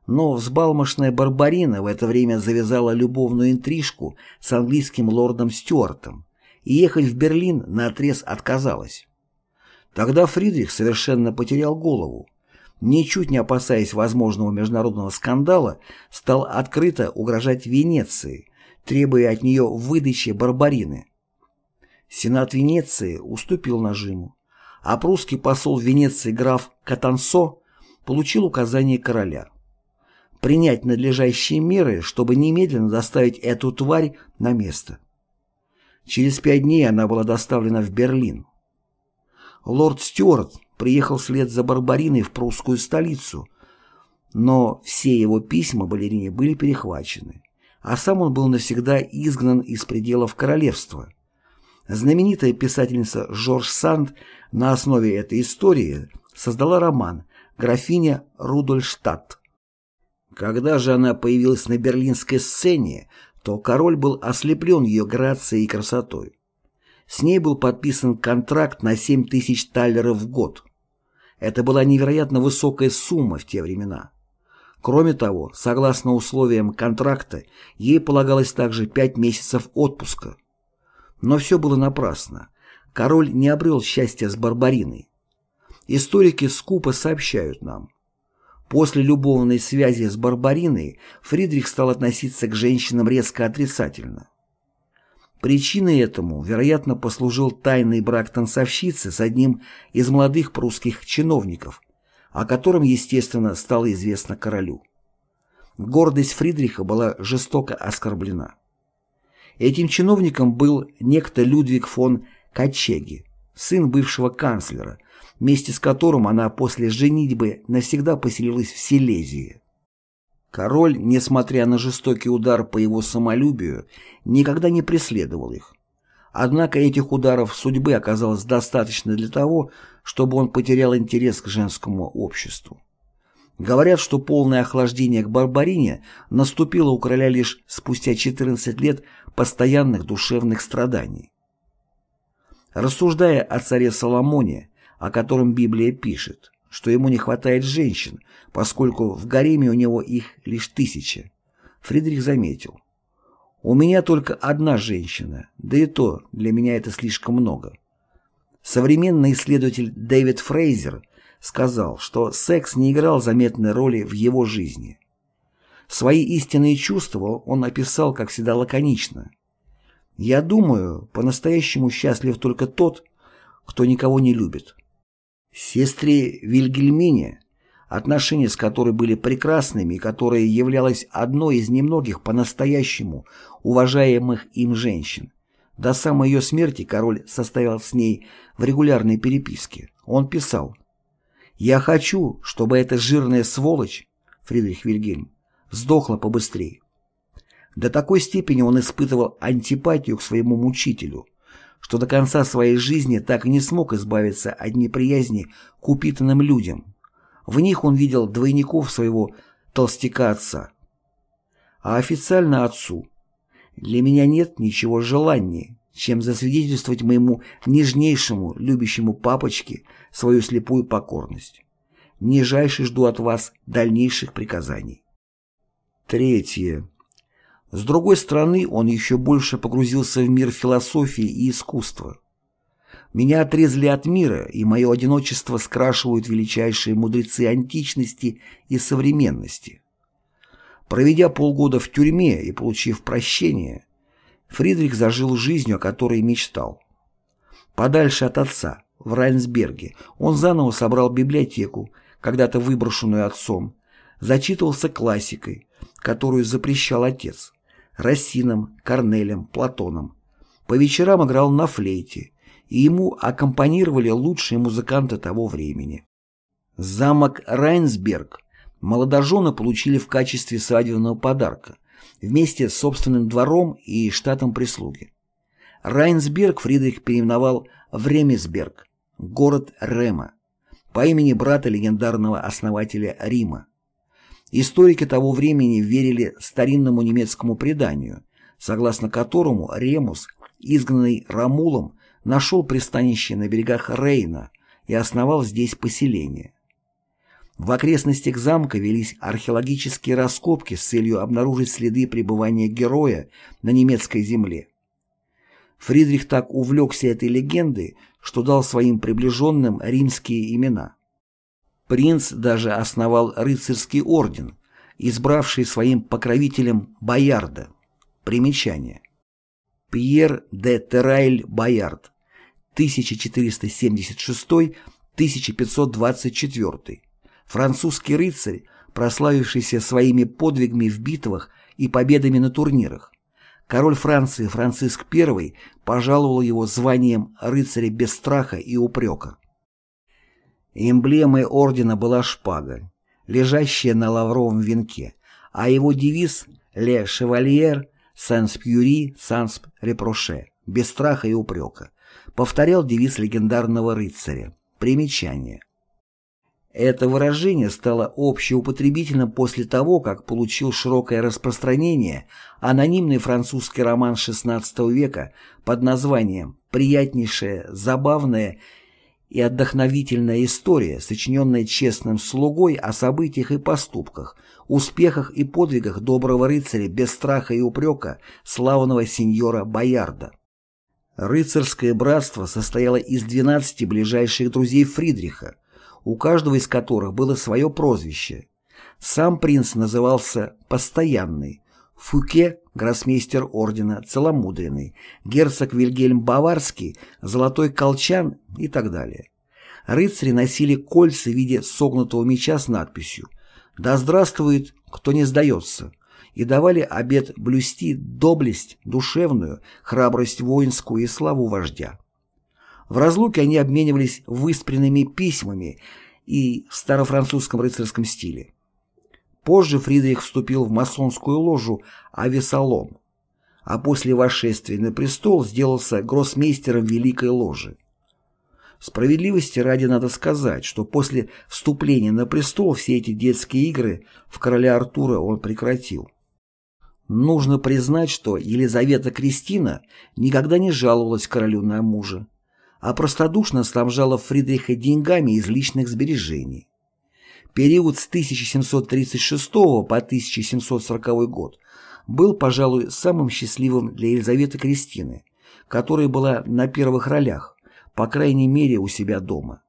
Но взбалмошная Барбарина в это время завязала любовную интрижку с английским лордом Стюартом и ехать в Берлин наотрез отказалась. Тогда Фридрих совершенно потерял голову. Ничуть не опасаясь возможного международного скандала, стал открыто угрожать Венеции, требуя от нее выдачи Барбарины. Сенат Венеции уступил нажиму, а прусский посол в Венеции граф Катансо получил указание короля принять надлежащие меры, чтобы немедленно доставить эту тварь на место. Через пять дней она была доставлена в Берлин. Лорд Стюарт приехал вслед за Барбариной в прусскую столицу, но все его письма балерине были перехвачены а сам он был навсегда изгнан из пределов королевства. Знаменитая писательница Жорж Санд на основе этой истории создала роман «Графиня Рудольштадт». Когда же она появилась на берлинской сцене, то король был ослеплен ее грацией и красотой. С ней был подписан контракт на 7 тысяч таллеров в год. Это была невероятно высокая сумма в те времена. Кроме того, согласно условиям контракта, ей полагалось также пять месяцев отпуска. Но все было напрасно. Король не обрел счастья с Барбариной. Историки скупо сообщают нам. После любовной связи с Барбариной Фридрих стал относиться к женщинам резко отрицательно. Причиной этому, вероятно, послужил тайный брак танцовщицы с одним из молодых прусских чиновников – о котором, естественно, стало известно королю. Гордость Фридриха была жестоко оскорблена. Этим чиновником был некто Людвиг фон Качеги, сын бывшего канцлера, вместе с которым она после женитьбы навсегда поселилась в Силезии. Король, несмотря на жестокий удар по его самолюбию, никогда не преследовал их. Однако этих ударов судьбы оказалось достаточно для того, чтобы он потерял интерес к женскому обществу. Говорят, что полное охлаждение к Барбарине наступило у короля лишь спустя 14 лет постоянных душевных страданий. Рассуждая о царе Соломоне, о котором Библия пишет, что ему не хватает женщин, поскольку в гареме у него их лишь тысяча, Фридрих заметил, «У меня только одна женщина, да и то для меня это слишком много». Современный исследователь Дэвид Фрейзер сказал, что секс не играл заметной роли в его жизни. Свои истинные чувства он описал, как всегда, лаконично. Я думаю, по-настоящему счастлив только тот, кто никого не любит. Сестре Вильгельмине, отношения с которой были прекрасными и которая являлась одной из немногих по-настоящему уважаемых им женщин, до самой ее смерти король состоял с ней в регулярной переписке. Он писал «Я хочу, чтобы эта жирная сволочь, Фридрих Вильгельм, сдохла побыстрее». До такой степени он испытывал антипатию к своему мучителю, что до конца своей жизни так и не смог избавиться от неприязни к упитанным людям. В них он видел двойников своего толстяка отца. А официально отцу. Для меня нет ничего желаннее, чем засвидетельствовать моему нежнейшему, любящему папочке свою слепую покорность. Нижайше жду от вас дальнейших приказаний. Третье. С другой стороны, он еще больше погрузился в мир философии и искусства. Меня отрезали от мира, и мое одиночество скрашивают величайшие мудрецы античности и современности. Проведя полгода в тюрьме и получив прощение, Фридрих зажил жизнью, о которой мечтал. Подальше от отца, в Райнсберге, он заново собрал библиотеку, когда-то выброшенную отцом, зачитывался классикой, которую запрещал отец, Рассином, Корнелем, Платоном. По вечерам играл на флейте, и ему аккомпанировали лучшие музыканты того времени. Замок Райнсберг молодожены получили в качестве свадебного подарка, вместе с собственным двором и штатом прислуги. Райнсберг Фридрих переименовал в Ремесберг, город Рема, по имени брата легендарного основателя Рима. Историки того времени верили старинному немецкому преданию, согласно которому Ремус, изгнанный Рамулом, нашел пристанище на берегах Рейна и основал здесь поселение. В окрестностях замка велись археологические раскопки с целью обнаружить следы пребывания героя на немецкой земле. Фридрих так увлекся этой легендой, что дал своим приближенным римские имена. Принц даже основал рыцарский орден, избравший своим покровителем Боярда. Примечание. Пьер де Терайль Боярд, 1476-1524, французский рыцарь, прославившийся своими подвигами в битвах и победами на турнирах. Король Франции Франциск I пожаловал его званием рыцаря без страха и упрека. Эмблемой ордена была шпага, лежащая на лавровом венке, а его девиз «Ле Шевальер Санс Пьюри Санс Репроше» без страха и упрека повторял девиз легендарного рыцаря. Примечание. Это выражение стало общеупотребительным после того, как получил широкое распространение анонимный французский роман XVI века под названием «Приятнейшая, забавная и отдохновительная история, сочиненная честным слугой о событиях и поступках, успехах и подвигах доброго рыцаря без страха и упрека, славного сеньора Боярда». Рыцарское братство состояло из 12 ближайших друзей Фридриха, у каждого из которых было свое прозвище. Сам принц назывался «Постоянный», Фуке – гроссмейстер ордена Целомудренный, герцог Вильгельм Баварский, Золотой Колчан и так далее. Рыцари носили кольца в виде согнутого меча с надписью «Да здравствует, кто не сдается», и давали обет блюсти доблесть душевную, храбрость воинскую и славу вождя. В разлуке они обменивались выспренными письмами и в старофранцузском рыцарском стиле. Позже Фридрих вступил в масонскую ложу Авесолом, а после восшествия на престол сделался гроссмейстером Великой Ложи. Справедливости ради надо сказать, что после вступления на престол все эти детские игры в короля Артура он прекратил. Нужно признать, что Елизавета Кристина никогда не жаловалась королю на мужа, а простодушно снабжала Фридриха деньгами из личных сбережений. Период с 1736 по 1740 год был, пожалуй, самым счастливым для Елизаветы Кристины, которая была на первых ролях, по крайней мере у себя дома.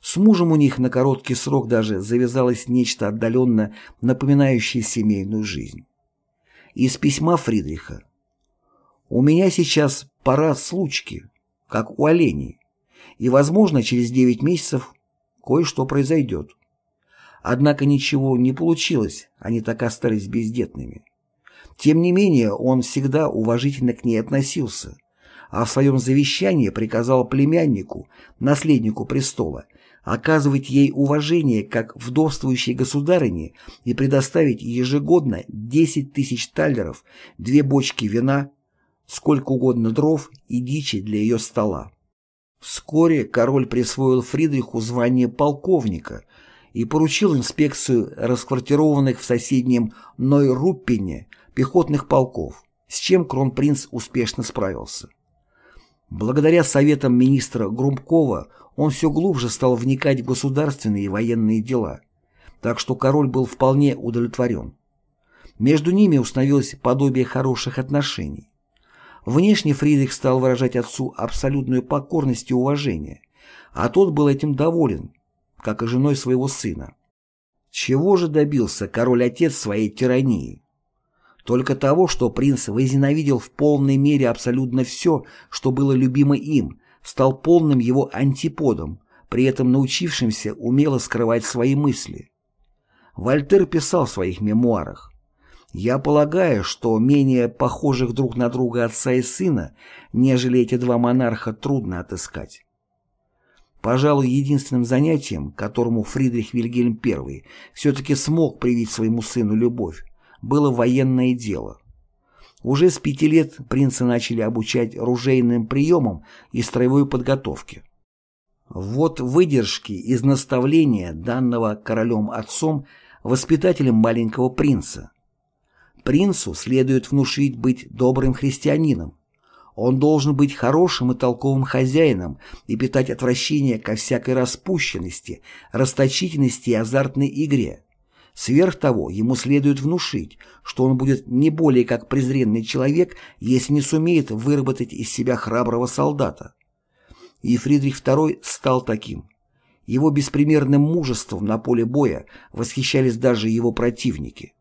С мужем у них на короткий срок даже завязалось нечто отдаленно напоминающее семейную жизнь. Из письма Фридриха. У меня сейчас пора случки, как у оленей, и, возможно, через 9 месяцев кое-что произойдет. Однако ничего не получилось, они так остались бездетными. Тем не менее, он всегда уважительно к ней относился, а в своем завещании приказал племяннику, наследнику престола, оказывать ей уважение как вдовствующей государыне и предоставить ежегодно 10 тысяч талеров, две бочки вина, сколько угодно дров и дичи для ее стола. Вскоре король присвоил Фридриху звание полковника и поручил инспекцию расквартированных в соседнем Нойруппене пехотных полков, с чем кронпринц успешно справился. Благодаря советам министра Грумкова он все глубже стал вникать в государственные и военные дела, так что король был вполне удовлетворен. Между ними установилось подобие хороших отношений. Внешне Фридрих стал выражать отцу абсолютную покорность и уважение, а тот был этим доволен, как и женой своего сына. Чего же добился король-отец своей тирании? Только того, что принц возненавидел в полной мере абсолютно все, что было любимо им, стал полным его антиподом, при этом научившимся умело скрывать свои мысли. Вольтер писал в своих мемуарах я полагаю, что менее похожих друг на друга отца и сына, нежели эти два монарха, трудно отыскать. Пожалуй, единственным занятием, которому Фридрих Вильгельм I все-таки смог привить своему сыну любовь, было военное дело. Уже с пяти лет принца начали обучать ружейным приемам и строевой подготовке. Вот выдержки из наставления, данного королем-отцом, воспитателем маленького принца, Принцу следует внушить быть добрым христианином. Он должен быть хорошим и толковым хозяином и питать отвращение ко всякой распущенности, расточительности и азартной игре. Сверх того, ему следует внушить, что он будет не более как презренный человек, если не сумеет выработать из себя храброго солдата. И Фридрих II стал таким. Его беспримерным мужеством на поле боя восхищались даже его противники.